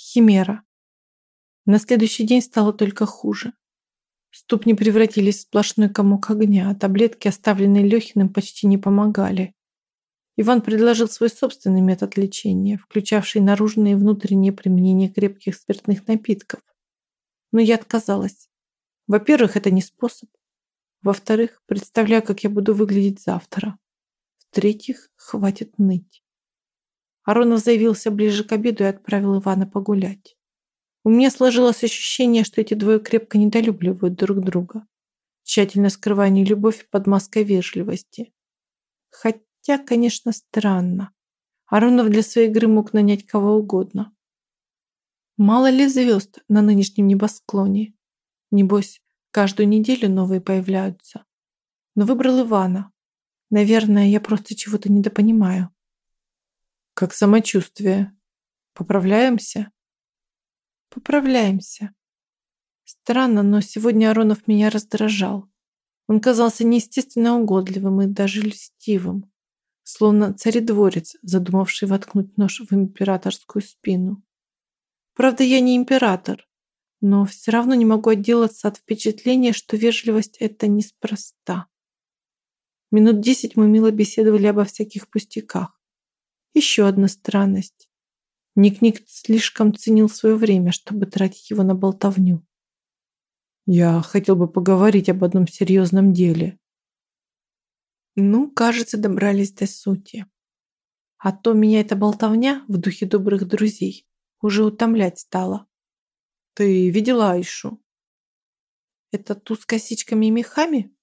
Химера. На следующий день стало только хуже. Ступни превратились в сплошной комок огня, а таблетки, оставленные Лехиным, почти не помогали. Иван предложил свой собственный метод лечения, включавший наружные и внутренние применение крепких спиртных напитков. Но я отказалась. Во-первых, это не способ. Во-вторых, представляю, как я буду выглядеть завтра. В-третьих, хватит ныть. Аронов заявился ближе к обеду и отправил Ивана погулять. У меня сложилось ощущение, что эти двое крепко недолюбливают друг друга, тщательно скрывая нелюбовь под маской вежливости. Хотя конечно, странно. Аронов для своей игры мог нанять кого угодно. Мало ли звезд на нынешнем небосклоне. Небось, каждую неделю новые появляются. Но выбрал Ивана. Наверное, я просто чего-то недопонимаю. Как самочувствие? Поправляемся? Поправляемся. Странно, но сегодня Аронов меня раздражал. Он казался неестественно угодливым и даже льстивым словно царедворец, задумавший воткнуть нож в императорскую спину. Правда, я не император, но все равно не могу отделаться от впечатления, что вежливость – это неспроста. Минут десять мы мило беседовали обо всяких пустяках. Еще одна странность. Ник-Ник слишком ценил свое время, чтобы тратить его на болтовню. Я хотел бы поговорить об одном серьезном деле. Ну, кажется, добрались до сути. А то меня эта болтовня в духе добрых друзей уже утомлять стала. Ты видела Айшу? Это ту с косичками и мехами?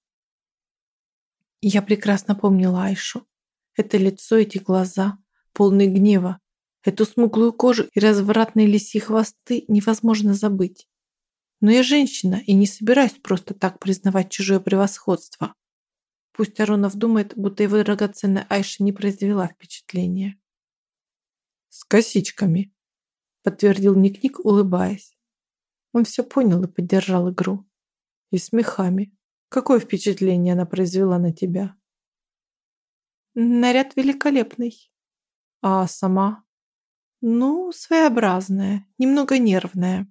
Я прекрасно помнила Айшу. Это лицо, эти глаза, полные гнева, эту смуглую кожу и развратные лисьи хвосты невозможно забыть. Но я женщина и не собираюсь просто так признавать чужое превосходство. Пусть Аронов думает, будто его драгоценная Айша не произвела впечатления. «С косичками», — подтвердил Ник-Ник, улыбаясь. Он все понял и поддержал игру. «И с мехами. Какое впечатление она произвела на тебя?» «Наряд великолепный. А сама?» «Ну, своеобразная, немного нервная».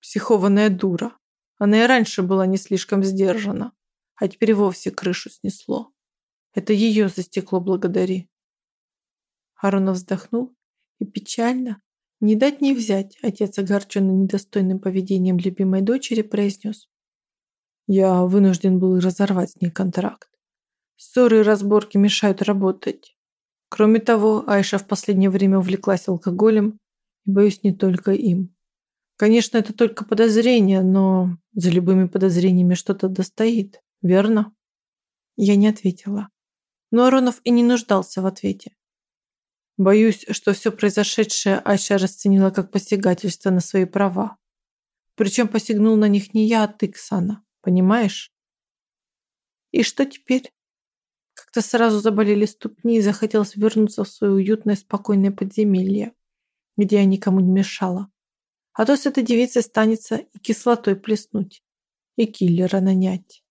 Психованная дура. Она и раньше была не слишком сдержана а теперь вовсе крышу снесло. Это ее за стекло благодари. Аронов вздохнул и печально, не дать не взять, отец, огорченный недостойным поведением любимой дочери, произнес. Я вынужден был разорвать с ней контракт. Ссоры и разборки мешают работать. Кроме того, Айша в последнее время увлеклась алкоголем, и, боюсь, не только им. Конечно, это только подозрение, но за любыми подозрениями что-то достоит верно?» Я не ответила. Но Аронов и не нуждался в ответе. Боюсь, что все произошедшее Айша расценила как посягательство на свои права. Причем посягнул на них не я, а ты, Ксана. Понимаешь? И что теперь? Как-то сразу заболели ступни и захотелось вернуться в свое уютное, спокойное подземелье, где я никому не мешала. А то с этой девицей станется и кислотой плеснуть, и киллера нанять.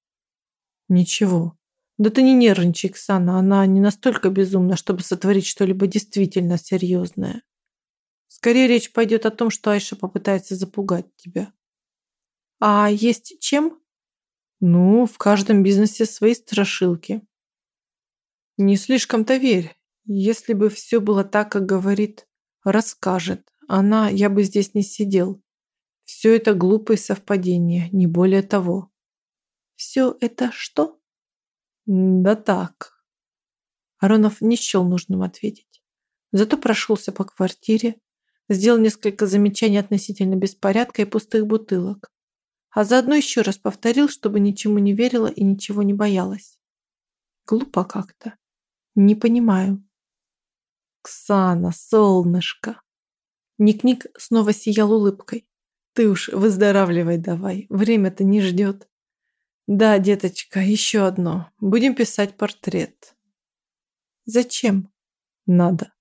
Ничего. Да ты не нервничай, Ксана. Она не настолько безумна, чтобы сотворить что-либо действительно серьезное. Скорее речь пойдет о том, что Айша попытается запугать тебя. А есть чем? Ну, в каждом бизнесе свои страшилки. Не слишком-то верь. Если бы все было так, как говорит, расскажет. Она, я бы здесь не сидел. Все это глупые совпадения, не более того. Все это что? Да так. Аронов не счел нужным ответить. Зато прошелся по квартире, сделал несколько замечаний относительно беспорядка и пустых бутылок, а заодно еще раз повторил, чтобы ничему не верила и ничего не боялась. Глупо как-то. Не понимаю. Ксана, солнышко. Ник-Ник снова сиял улыбкой. Ты уж выздоравливай давай, время-то не ждет. Да, деточка, еще одно. Будем писать портрет. Зачем? Надо.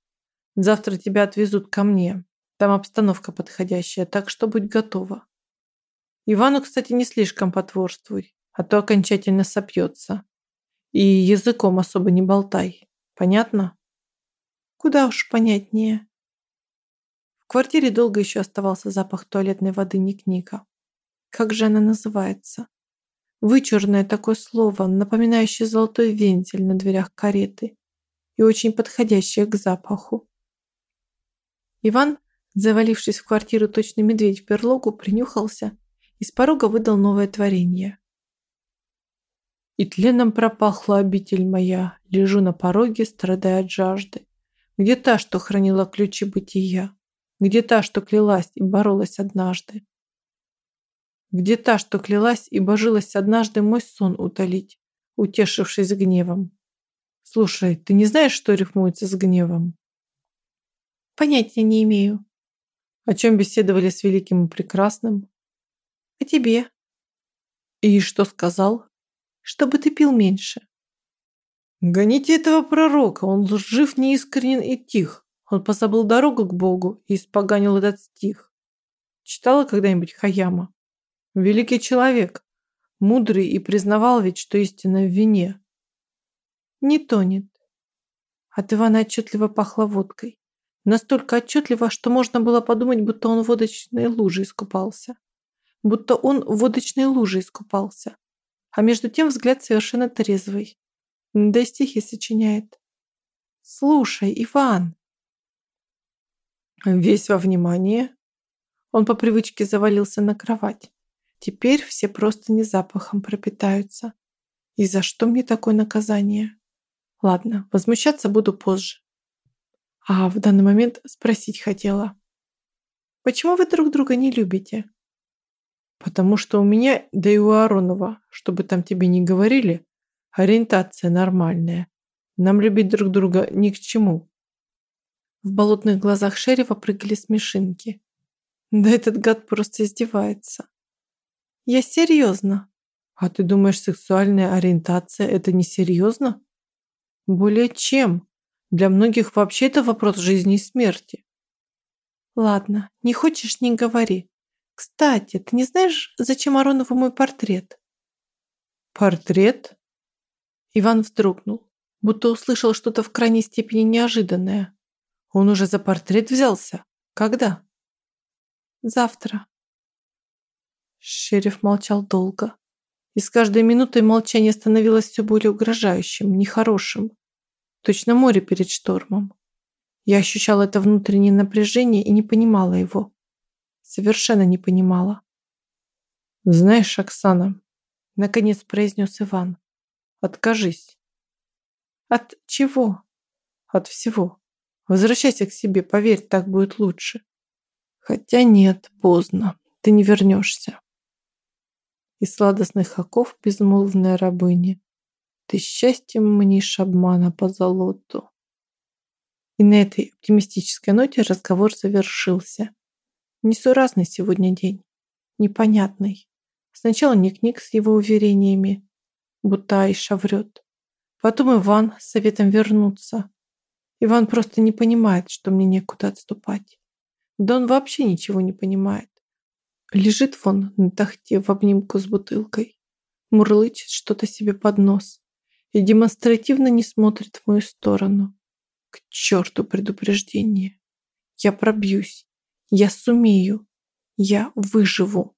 Завтра тебя отвезут ко мне. Там обстановка подходящая, так что будь готова. Ивану, кстати, не слишком потворствуй, а то окончательно сопьется. И языком особо не болтай. Понятно? Куда уж понятнее. квартире долго еще оставался запах туалетной воды Ник-Ника. Как же она называется? Вычурное такое слово, напоминающее золотой вензель на дверях кареты и очень подходящее к запаху. Иван, завалившись в квартиру точно медведь в перлогу, принюхался и с порога выдал новое творение. И тленом пропахла обитель моя, лежу на пороге, страдая от жажды. Где та, что хранила ключи бытия? Где та, что клялась и боролась однажды? Где та, что клялась и божилась однажды мой сон утолить, утешившись гневом? Слушай, ты не знаешь, что рифмуется с гневом? Понятия не имею. О чем беседовали с великим и прекрасным? О тебе. И что сказал? Чтобы ты пил меньше. Гоните этого пророка, он лжив, неискренен и тих. Он позабыл дорогу к Богу и испоганил этот стих. Читала когда-нибудь Хаяма? Великий человек, мудрый и признавал ведь, что истина в вине. Не тонет. От Ивана отчетливо пахло водкой. Настолько отчетливо, что можно было подумать, будто он в водочной луже искупался. Будто он в водочной луже искупался. А между тем взгляд совершенно трезвый. Да и стихи сочиняет. «Слушай, Иван!» Весь во внимание. Он по привычке завалился на кровать. Теперь все просто не запахом пропитаются. И за что мне такое наказание? Ладно, возмущаться буду позже. А в данный момент спросить хотела. Почему вы друг друга не любите? Потому что у меня, да и у Аронова, чтобы там тебе не говорили, ориентация нормальная. Нам любить друг друга ни к чему. В болотных глазах шерифа прыгали смешинки. Да этот гад просто издевается. Я серьезно. А ты думаешь, сексуальная ориентация это не серьезно? Более чем. Для многих вообще это вопрос жизни и смерти. Ладно, не хочешь, не говори. Кстати, ты не знаешь, зачем Аронову мой портрет? Портрет? Иван вздрогнул, будто услышал что-то в крайней степени неожиданное. Он уже за портрет взялся. Когда? Завтра. Шериф молчал долго. И с каждой минутой молчание становилось все более угрожающим, нехорошим. Точно море перед штормом. Я ощущала это внутреннее напряжение и не понимала его. Совершенно не понимала. «Знаешь, Оксана», — наконец произнес Иван, — «откажись». «От чего?» «От всего. Возвращайся к себе, поверь, так будет лучше». «Хотя нет, поздно, ты не вернешься». Из сладостных оков безмолвная рабыня, ты счастьем мнишь обмана по золоту. И на этой оптимистической ноте разговор завершился. Несуразный сегодня день. Непонятный. Сначала Ник-Ник с его уверениями, будто Айша врет. Потом Иван с советом вернуться. Иван просто не понимает, что мне некуда отступать. Да он вообще ничего не понимает. Лежит вон на тахте в обнимку с бутылкой. Мурлычет что-то себе под нос и демонстративно не смотрит в мою сторону. К черту предупреждение. Я пробьюсь. Я сумею. Я выживу.